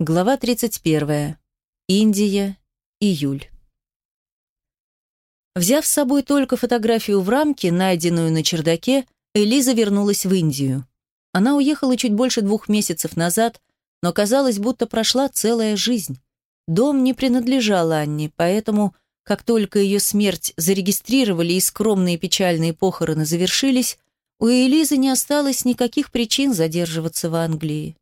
Глава 31. Индия. Июль. Взяв с собой только фотографию в рамке, найденную на чердаке, Элиза вернулась в Индию. Она уехала чуть больше двух месяцев назад, но казалось, будто прошла целая жизнь. Дом не принадлежал Анне, поэтому, как только ее смерть зарегистрировали и скромные печальные похороны завершились, у Элизы не осталось никаких причин задерживаться в Англии.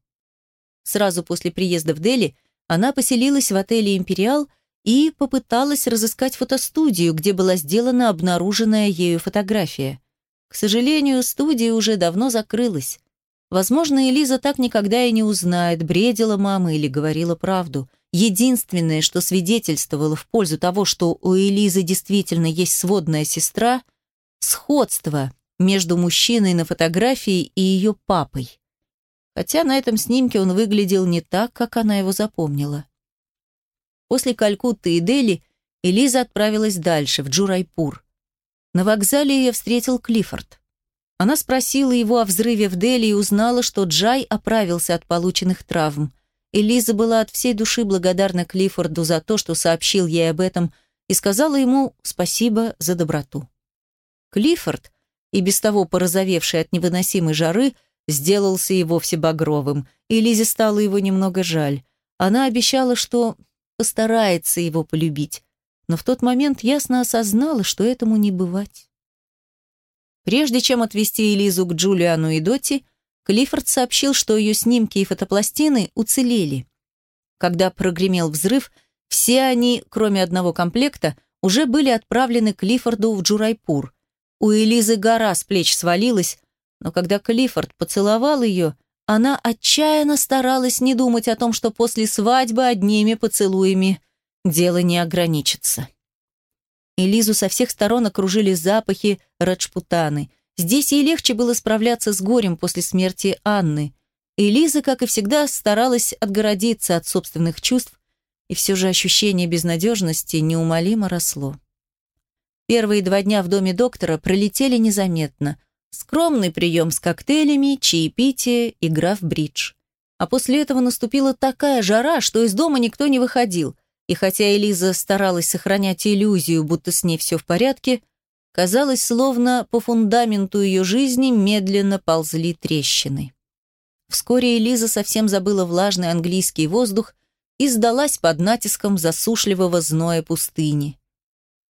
Сразу после приезда в Дели она поселилась в отеле «Империал» и попыталась разыскать фотостудию, где была сделана обнаруженная ею фотография. К сожалению, студия уже давно закрылась. Возможно, Элиза так никогда и не узнает, бредила мама или говорила правду. Единственное, что свидетельствовало в пользу того, что у Элизы действительно есть сводная сестра – сходство между мужчиной на фотографии и ее папой хотя на этом снимке он выглядел не так, как она его запомнила. После Калькутты и Дели Элиза отправилась дальше, в Джурайпур. На вокзале ее встретил Клиффорд. Она спросила его о взрыве в Дели и узнала, что Джай оправился от полученных травм. Элиза была от всей души благодарна Клиффорду за то, что сообщил ей об этом, и сказала ему спасибо за доброту. Клиффорд, и без того порозовевший от невыносимой жары, сделался и вовсе багровым, и Лизе стало его немного жаль. Она обещала, что постарается его полюбить, но в тот момент ясно осознала, что этому не бывать. Прежде чем отвезти Элизу к Джулиану и Доти, Клиффорд сообщил, что ее снимки и фотопластины уцелели. Когда прогремел взрыв, все они, кроме одного комплекта, уже были отправлены Клиффорду в Джурайпур. У Элизы гора с плеч свалилась, но когда Клиффорд поцеловал ее, она отчаянно старалась не думать о том, что после свадьбы одними поцелуями дело не ограничится. Элизу со всех сторон окружили запахи раджпутаны. Здесь ей легче было справляться с горем после смерти Анны. Элиза, как и всегда, старалась отгородиться от собственных чувств, и все же ощущение безнадежности неумолимо росло. Первые два дня в доме доктора пролетели незаметно. Скромный прием с коктейлями, чаепитие, игра в бридж. А после этого наступила такая жара, что из дома никто не выходил. И хотя Элиза старалась сохранять иллюзию, будто с ней все в порядке, казалось, словно по фундаменту ее жизни медленно ползли трещины. Вскоре Элиза совсем забыла влажный английский воздух и сдалась под натиском засушливого зноя пустыни.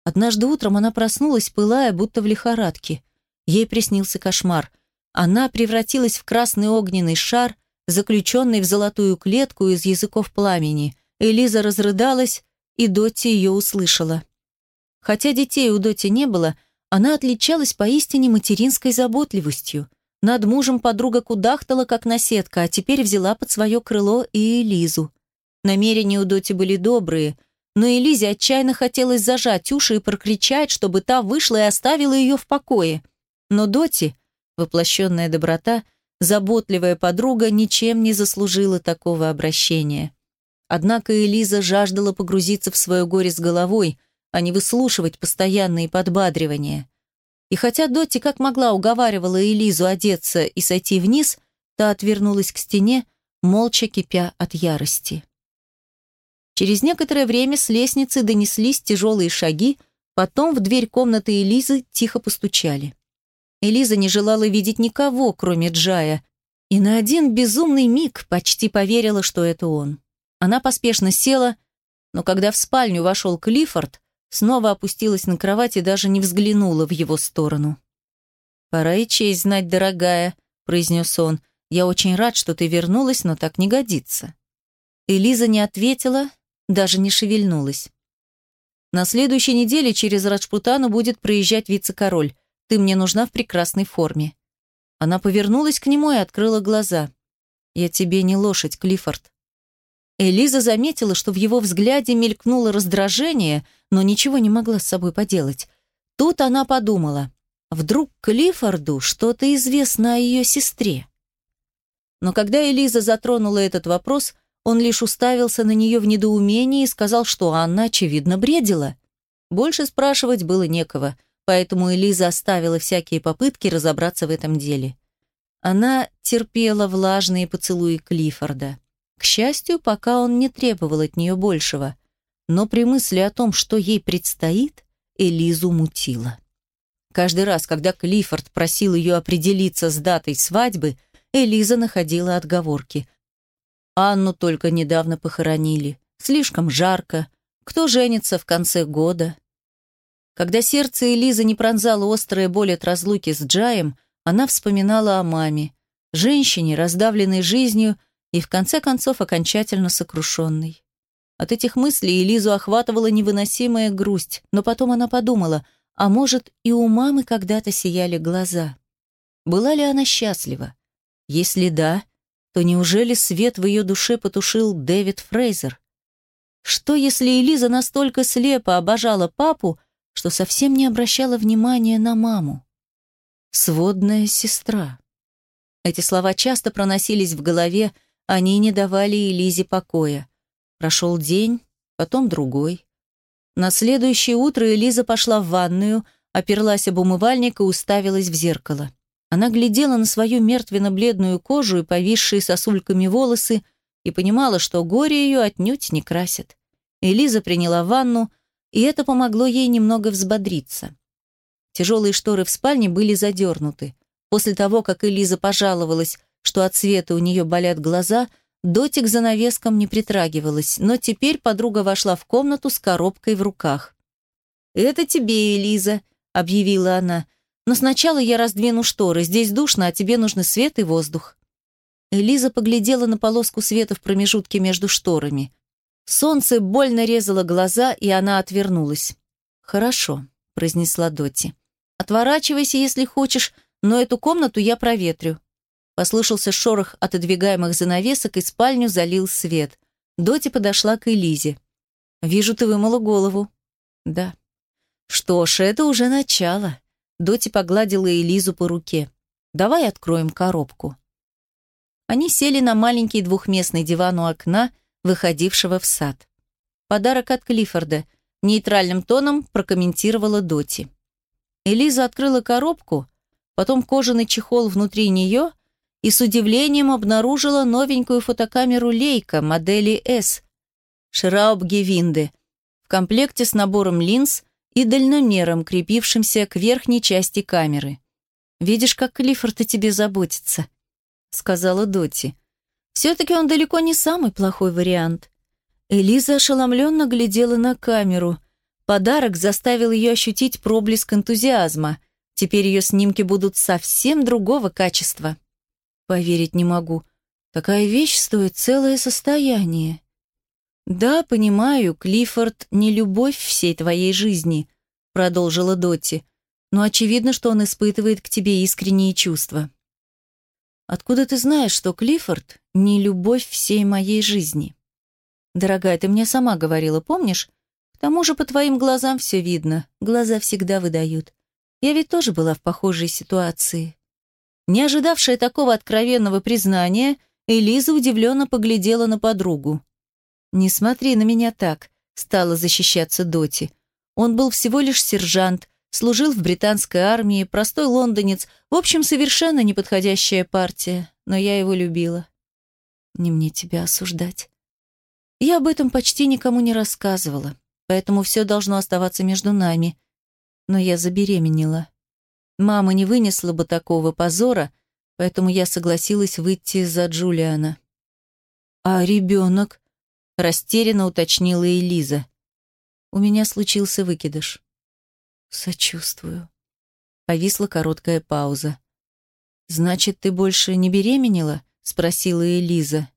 Однажды утром она проснулась, пылая, будто в лихорадке – Ей приснился кошмар. Она превратилась в красный огненный шар, заключенный в золотую клетку из языков пламени. Элиза разрыдалась, и Дотти ее услышала. Хотя детей у Доти не было, она отличалась поистине материнской заботливостью. Над мужем подруга кудахтала, как наседка, а теперь взяла под свое крыло и Элизу. Намерения у Доти были добрые, но Элизе отчаянно хотелось зажать уши и прокричать, чтобы та вышла и оставила ее в покое – но Доти, воплощенная доброта, заботливая подруга, ничем не заслужила такого обращения. Однако Элиза жаждала погрузиться в свое горе с головой, а не выслушивать постоянные подбадривания. И хотя Доти как могла уговаривала Элизу одеться и сойти вниз, та отвернулась к стене, молча кипя от ярости. Через некоторое время с лестницы донеслись тяжелые шаги, потом в дверь комнаты Элизы тихо постучали. Элиза не желала видеть никого, кроме Джая, и на один безумный миг почти поверила, что это он. Она поспешно села, но когда в спальню вошел Клиффорд, снова опустилась на кровать и даже не взглянула в его сторону. «Пора и честь знать, дорогая», — произнес он. «Я очень рад, что ты вернулась, но так не годится». Элиза не ответила, даже не шевельнулась. На следующей неделе через Раджпутану будет проезжать вице-король. Ты мне нужна в прекрасной форме». Она повернулась к нему и открыла глаза. «Я тебе не лошадь, Клиффорд». Элиза заметила, что в его взгляде мелькнуло раздражение, но ничего не могла с собой поделать. Тут она подумала, вдруг Клиффорду что-то известно о ее сестре. Но когда Элиза затронула этот вопрос, он лишь уставился на нее в недоумении и сказал, что Анна, очевидно, бредила. Больше спрашивать было некого поэтому Элиза оставила всякие попытки разобраться в этом деле. Она терпела влажные поцелуи Клиффорда. К счастью, пока он не требовал от нее большего. Но при мысли о том, что ей предстоит, Элизу мутила. Каждый раз, когда Клиффорд просил ее определиться с датой свадьбы, Элиза находила отговорки. Анну только недавно похоронили. Слишком жарко. Кто женится в конце года? Когда сердце Элизы не пронзало острая боль от разлуки с Джаем, она вспоминала о маме, женщине, раздавленной жизнью и в конце концов окончательно сокрушенной. От этих мыслей Элизу охватывала невыносимая грусть, но потом она подумала, а может, и у мамы когда-то сияли глаза. Была ли она счастлива? Если да, то неужели свет в ее душе потушил Дэвид Фрейзер? Что, если Элиза настолько слепо обожала папу, что совсем не обращала внимания на маму? Сводная сестра. Эти слова часто проносились в голове, они не давали Элизе покоя. Прошел день, потом другой. На следующее утро Элиза пошла в ванную, оперлась об умывальник и уставилась в зеркало. Она глядела на свою мертвенно-бледную кожу и повисшие сосульками волосы и понимала, что горе ее отнюдь не красит. Элиза приняла ванну, и это помогло ей немного взбодриться. Тяжелые шторы в спальне были задернуты. После того, как Элиза пожаловалась, что от света у нее болят глаза, Доти к занавескам не притрагивалась, но теперь подруга вошла в комнату с коробкой в руках. «Это тебе, Элиза», — объявила она. «Но сначала я раздвину шторы. Здесь душно, а тебе нужны свет и воздух». Элиза поглядела на полоску света в промежутке между шторами. Солнце больно резало глаза, и она отвернулась. «Хорошо», — произнесла Доти. «Отворачивайся, если хочешь, но эту комнату я проветрю. Послышался шорох отодвигаемых занавесок, и спальню залил свет. Доти подошла к Элизе. «Вижу, ты вымыла голову». «Да». «Что ж, это уже начало». Доти погладила Элизу по руке. «Давай откроем коробку». Они сели на маленький двухместный диван у окна, выходившего в сад. «Подарок от Клиффорда», — нейтральным тоном прокомментировала Доти. Элиза открыла коробку, потом кожаный чехол внутри нее — и с удивлением обнаружила новенькую фотокамеру Leica модели S Шраубгевинде в комплекте с набором линз и дальномером, крепившимся к верхней части камеры. «Видишь, как Клиффорд о тебе заботится», — сказала Доти. «Все-таки он далеко не самый плохой вариант». Элиза ошеломленно глядела на камеру. Подарок заставил ее ощутить проблеск энтузиазма. Теперь ее снимки будут совсем другого качества. Поверить не могу. Такая вещь стоит целое состояние. Да, понимаю, Клиффорд не любовь всей твоей жизни, продолжила Дотти. Но очевидно, что он испытывает к тебе искренние чувства. Откуда ты знаешь, что Клиффорд не любовь всей моей жизни? Дорогая, ты мне сама говорила, помнишь? К тому же по твоим глазам все видно. Глаза всегда выдают. Я ведь тоже была в похожей ситуации. Не ожидавшая такого откровенного признания, Элиза удивленно поглядела на подругу. «Не смотри на меня так», — стала защищаться Доти. «Он был всего лишь сержант, служил в британской армии, простой лондонец, в общем, совершенно неподходящая партия, но я его любила». «Не мне тебя осуждать». Я об этом почти никому не рассказывала, поэтому все должно оставаться между нами. Но я забеременела. Мама не вынесла бы такого позора, поэтому я согласилась выйти за Джулиана. «А ребенок?» – растерянно уточнила Элиза. «У меня случился выкидыш». «Сочувствую». Повисла короткая пауза. «Значит, ты больше не беременела?» – спросила Элиза.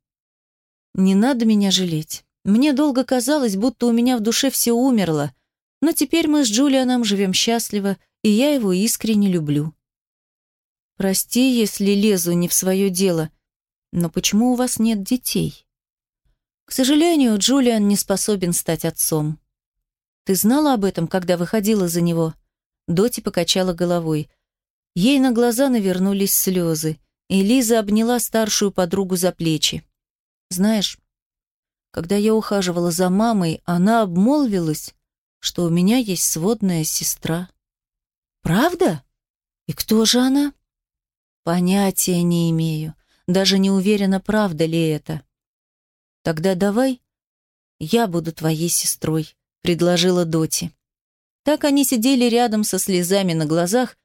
«Не надо меня жалеть. Мне долго казалось, будто у меня в душе все умерло, но теперь мы с Джулианом живем счастливо, и я его искренне люблю. Прости, если лезу не в свое дело, но почему у вас нет детей? К сожалению, Джулиан не способен стать отцом. Ты знала об этом, когда выходила за него? Доти покачала головой. Ей на глаза навернулись слезы, и Лиза обняла старшую подругу за плечи. Знаешь, когда я ухаживала за мамой, она обмолвилась, что у меня есть сводная сестра. Правда? И кто же она? Понятия не имею. Даже не уверена, правда ли это. Тогда давай я буду твоей сестрой, предложила Доти. Так они сидели рядом со слезами на глазах,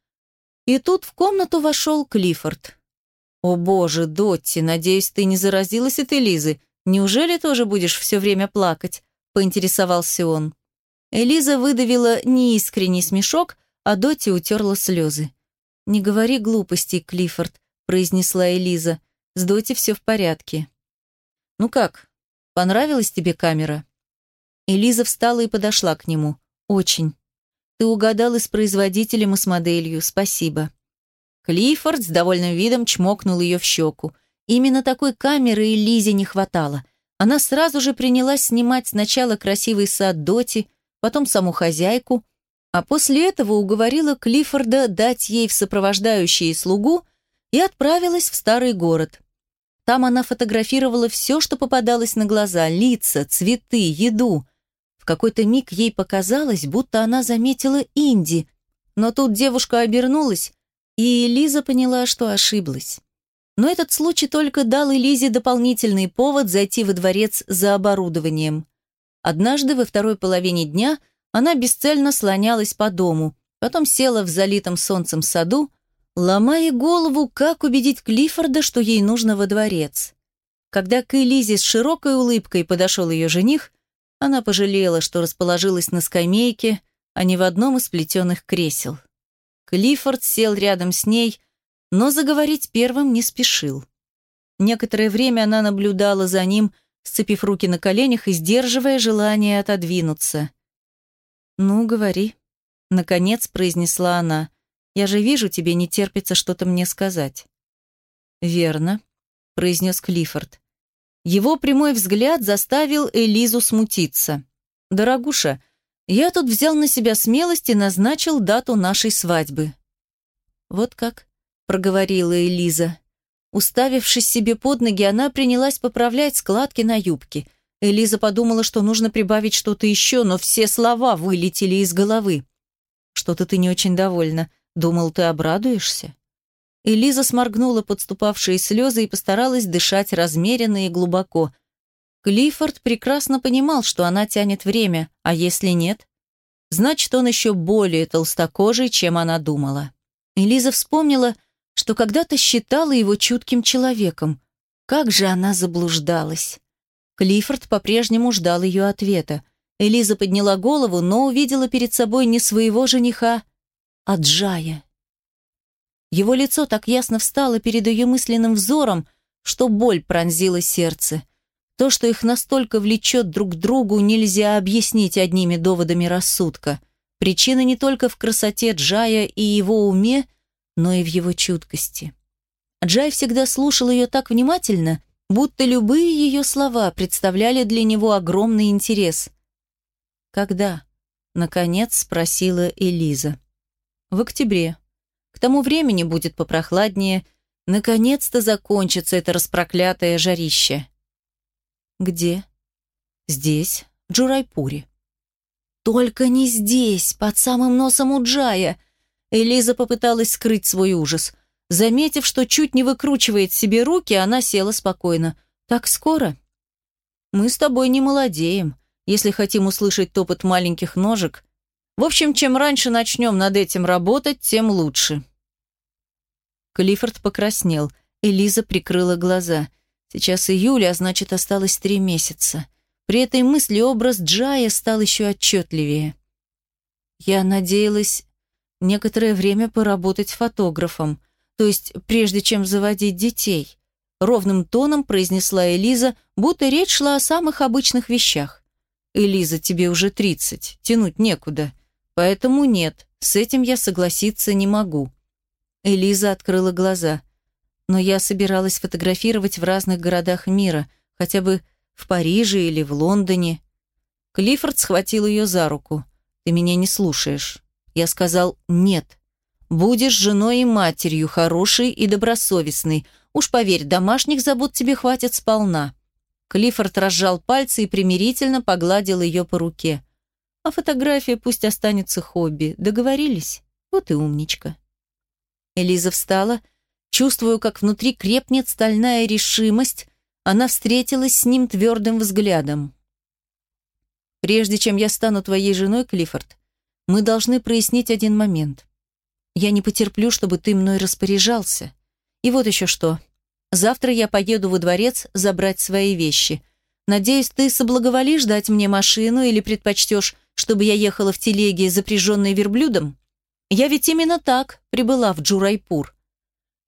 и тут в комнату вошел Клиффорд. «О боже, Дотти, надеюсь, ты не заразилась от Элизы. Неужели тоже будешь все время плакать?» – поинтересовался он. Элиза выдавила неискренний смешок, а Дотти утерла слезы. «Не говори глупостей, Клиффорд», – произнесла Элиза. «С Дотти все в порядке». «Ну как, понравилась тебе камера?» Элиза встала и подошла к нему. «Очень. Ты угадал и с производителем, и с моделью. Спасибо». Клиффорд с довольным видом чмокнул ее в щеку. Именно такой камеры и Лизе не хватало. Она сразу же принялась снимать сначала красивый сад Доти, потом саму хозяйку, а после этого уговорила Клиффорда дать ей в сопровождающие слугу и отправилась в старый город. Там она фотографировала все, что попадалось на глаза, лица, цветы, еду. В какой-то миг ей показалось, будто она заметила Инди, но тут девушка обернулась и Лиза поняла, что ошиблась. Но этот случай только дал Элизе дополнительный повод зайти во дворец за оборудованием. Однажды во второй половине дня она бесцельно слонялась по дому, потом села в залитом солнцем саду, ломая голову, как убедить Клиффорда, что ей нужно во дворец. Когда к Элизе с широкой улыбкой подошел ее жених, она пожалела, что расположилась на скамейке, а не в одном из плетеных кресел. Клиффорд сел рядом с ней, но заговорить первым не спешил. Некоторое время она наблюдала за ним, сцепив руки на коленях и сдерживая желание отодвинуться. «Ну, говори», — наконец произнесла она. «Я же вижу, тебе не терпится что-то мне сказать». «Верно», — произнес Клиффорд. Его прямой взгляд заставил Элизу смутиться. «Дорогуша, я тут взял на себя смелость и назначил дату нашей свадьбы. Вот как, проговорила Элиза. Уставившись себе под ноги, она принялась поправлять складки на юбке. Элиза подумала, что нужно прибавить что-то еще, но все слова вылетели из головы. «Что-то ты не очень довольна. Думал, ты обрадуешься?» Элиза сморгнула подступавшие слезы и постаралась дышать размеренно и глубоко. Клиффорд прекрасно понимал, что она тянет время, а если нет, значит, он еще более толстокожий, чем она думала. Элиза вспомнила, что когда-то считала его чутким человеком. Как же она заблуждалась. Клиффорд по-прежнему ждал ее ответа. Элиза подняла голову, но увидела перед собой не своего жениха, а Джая. Его лицо так ясно встало перед ее мысленным взором, что боль пронзила сердце. То, что их настолько влечет друг к другу, нельзя объяснить одними доводами рассудка. Причина не только в красоте Джая и его уме, но и в его чуткости. Джай всегда слушал ее так внимательно, будто любые ее слова представляли для него огромный интерес. «Когда?» — наконец спросила Элиза. «В октябре. К тому времени будет попрохладнее. Наконец-то закончится это распроклятое жарище. «Где?» «Здесь, в Джурайпуре». «Только не здесь, под самым носом у Джая!» Элиза попыталась скрыть свой ужас. Заметив, что чуть не выкручивает себе руки, она села спокойно. «Так скоро?» «Мы с тобой не молодеем, если хотим услышать топот маленьких ножек. В общем, чем раньше начнем над этим работать, тем лучше». Клиффорд покраснел. Элиза прикрыла глаза – Сейчас июль, а значит, осталось три месяца. При этой мысли образ Джая стал еще отчетливее. Я надеялась некоторое время поработать фотографом, то есть прежде чем заводить детей. Ровным тоном произнесла Элиза, будто речь шла о самых обычных вещах. «Элиза, тебе уже тридцать, тянуть некуда. Поэтому нет, с этим я согласиться не могу». Элиза открыла глаза – но я собиралась фотографировать в разных городах мира, хотя бы в Париже или в Лондоне. Клиффорд схватил ее за руку. «Ты меня не слушаешь». Я сказал «нет». «Будешь женой и матерью, хорошей и добросовестной. Уж поверь, домашних забот тебе хватит сполна». Клиффорд разжал пальцы и примирительно погладил ее по руке. «А фотография пусть останется хобби. Договорились? Вот и умничка». Элиза встала Чувствую, как внутри крепнет стальная решимость, она встретилась с ним твердым взглядом. «Прежде чем я стану твоей женой, Клиффорд, мы должны прояснить один момент. Я не потерплю, чтобы ты мной распоряжался. И вот еще что. Завтра я поеду во дворец забрать свои вещи. Надеюсь, ты соблаговолишь дать мне машину или предпочтешь, чтобы я ехала в телеге, запряженной верблюдом? Я ведь именно так прибыла в Джурайпур».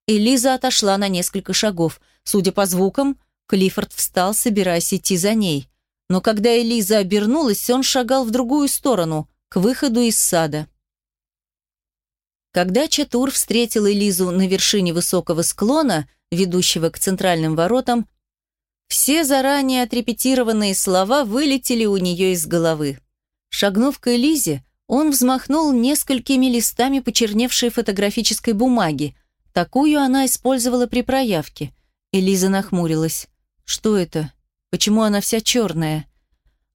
Элиза отошла на несколько шагов. Судя по звукам, Клиффорд встал, собираясь идти за ней. Но когда Элиза обернулась, он шагал в другую сторону, к выходу из сада. Когда Чатур встретил Элизу на вершине высокого склона, ведущего к центральным воротам, все заранее отрепетированные слова вылетели у нее из головы. Шагнув к Элизе, он взмахнул несколькими листами почерневшей фотографической бумаги. Такую она использовала при проявке. Элиза нахмурилась. Что это? Почему она вся черная?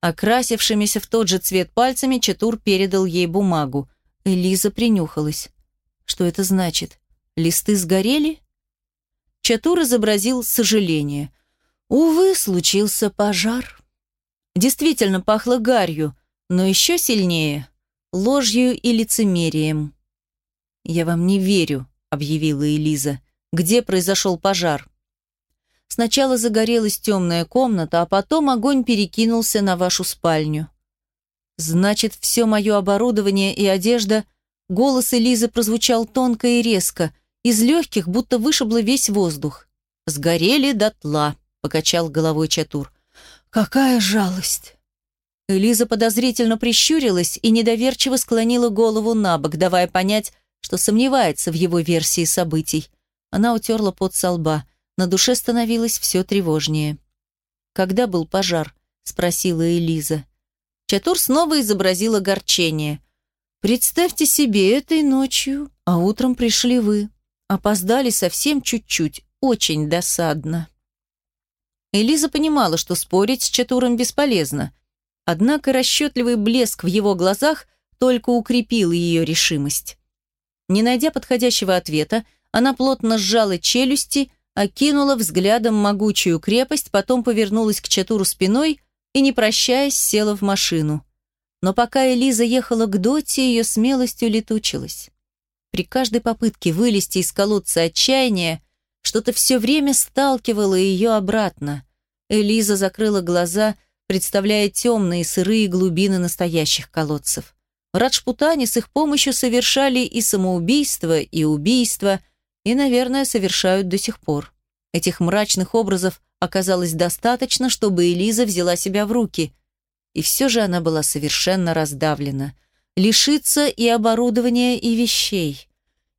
Окрасившимися в тот же цвет пальцами Четур передал ей бумагу. Элиза принюхалась. Что это значит? Листы сгорели? Чатур изобразил сожаление. Увы, случился пожар. Действительно пахло гарью, но еще сильнее – ложью и лицемерием. «Я вам не верю», – объявила Элиза. «Где произошел пожар?» Сначала загорелась темная комната, а потом огонь перекинулся на вашу спальню. Значит, все мое оборудование и одежда... Голос Элизы прозвучал тонко и резко. Из легких будто вышибло весь воздух. «Сгорели дотла», — покачал головой Чатур. «Какая жалость!» Элиза подозрительно прищурилась и недоверчиво склонила голову на бок, давая понять, что сомневается в его версии событий. Она утерла пот со лба. На душе становилось все тревожнее. «Когда был пожар?» – спросила Элиза. Чатур снова изобразил огорчение. «Представьте себе, этой ночью, а утром пришли вы. Опоздали совсем чуть-чуть, очень досадно». Элиза понимала, что спорить с Чатуром бесполезно. Однако расчетливый блеск в его глазах только укрепил ее решимость. Не найдя подходящего ответа, она плотно сжала челюсти окинула взглядом могучую крепость, потом повернулась к Чатуру спиной и, не прощаясь, села в машину. Но пока Элиза ехала к Доте, ее смелость улетучилась. При каждой попытке вылезти из колодца отчаяния что-то все время сталкивало ее обратно. Элиза закрыла глаза, представляя темные сырые глубины настоящих колодцев. В Раджпутане с их помощью совершали и самоубийство, и убийство – и, наверное, совершают до сих пор. Этих мрачных образов оказалось достаточно, чтобы Элиза взяла себя в руки. И все же она была совершенно раздавлена. Лишиться и оборудования, и вещей.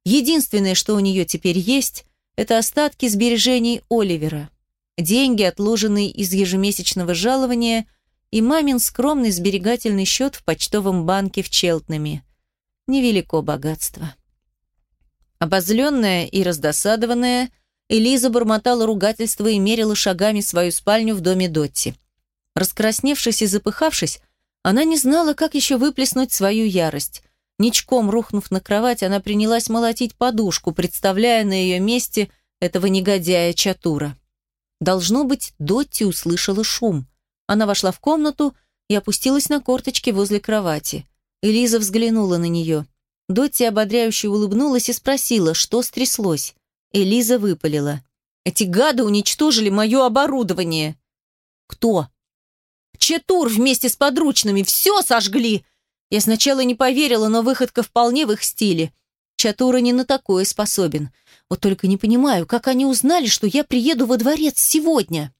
Единственное, что у нее теперь есть, это остатки сбережений Оливера. Деньги, отложенные из ежемесячного жалования, и мамин скромный сберегательный счет в почтовом банке в Челтнаме. Невелико богатство. Обозленная и раздосадованная, Элиза бормотала ругательство и мерила шагами свою спальню в доме Дотти. Раскрасневшись и запыхавшись, она не знала, как еще выплеснуть свою ярость. Ничком рухнув на кровать, она принялась молотить подушку, представляя на ее месте этого негодяя Чатура. Должно быть, Дотти услышала шум. Она вошла в комнату и опустилась на корточки возле кровати. Элиза взглянула на нее. Дотти ободряюще улыбнулась и спросила, что стряслось. Элиза выпалила. «Эти гады уничтожили мое оборудование!» «Кто?» «Четур вместе с подручными! Все сожгли!» Я сначала не поверила, но выходка вполне в их стиле. Чатура не на такое способен. Вот только не понимаю, как они узнали, что я приеду во дворец сегодня.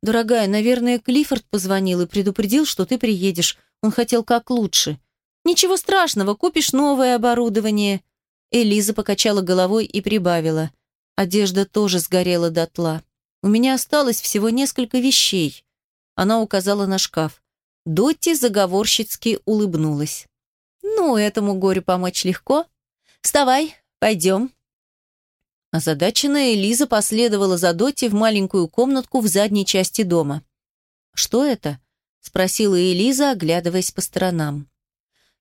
Дорогая, наверное, Клиффорд позвонил и предупредил, что ты приедешь. Он хотел как лучше. «Ничего страшного, купишь новое оборудование». Элиза покачала головой и прибавила. Одежда тоже сгорела дотла. У меня осталось всего несколько вещей. Она указала на шкаф. Дотти заговорщицки улыбнулась. «Ну, этому горю помочь легко. Вставай, пойдем». Озадаченная Элиза последовала за Дотти в маленькую комнатку в задней части дома. «Что это?» – спросила Элиза, оглядываясь по сторонам.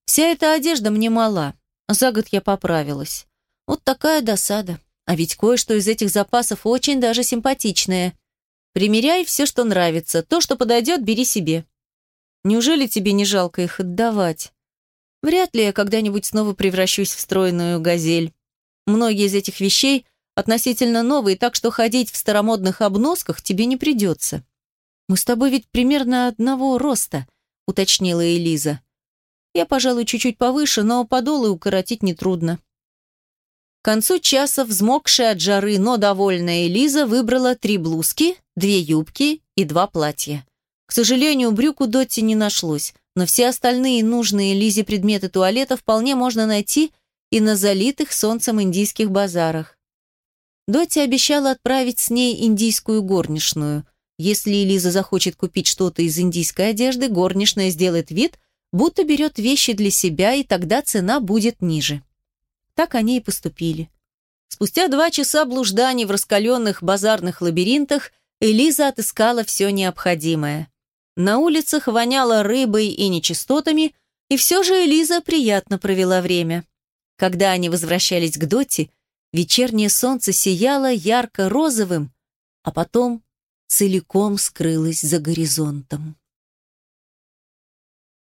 Вся эта одежда мне мала. За год я поправилась. Вот такая досада. А ведь кое-что из этих запасов очень даже симпатичное. Примеряй все, что нравится. То, что подойдет, бери себе. Неужели тебе не жалко их отдавать? Вряд ли я когда-нибудь снова превращусь в стройную газель. Многие из этих вещей относительно новые, так что ходить в старомодных обносках тебе не придется. Мы с тобой ведь примерно одного роста, уточнила Элиза. Я, пожалуй, чуть-чуть повыше, но подолы укоротить нетрудно. К концу часа взмокшая от жары, но довольная Элиза выбрала три блузки, две юбки и два платья. К сожалению, брюк у Дотти не нашлось, но все остальные нужные Лизе предметы туалета вполне можно найти и на залитых солнцем индийских базарах. Дотти обещала отправить с ней индийскую горничную. Если Элиза захочет купить что-то из индийской одежды, горничная сделает вид, будто берет вещи для себя, и тогда цена будет ниже. Так они и поступили. Спустя два часа блужданий в раскаленных базарных лабиринтах Элиза отыскала все необходимое. На улицах воняло рыбой и нечистотами, и все же Элиза приятно провела время. Когда они возвращались к Доте, вечернее солнце сияло ярко-розовым, а потом целиком скрылось за горизонтом.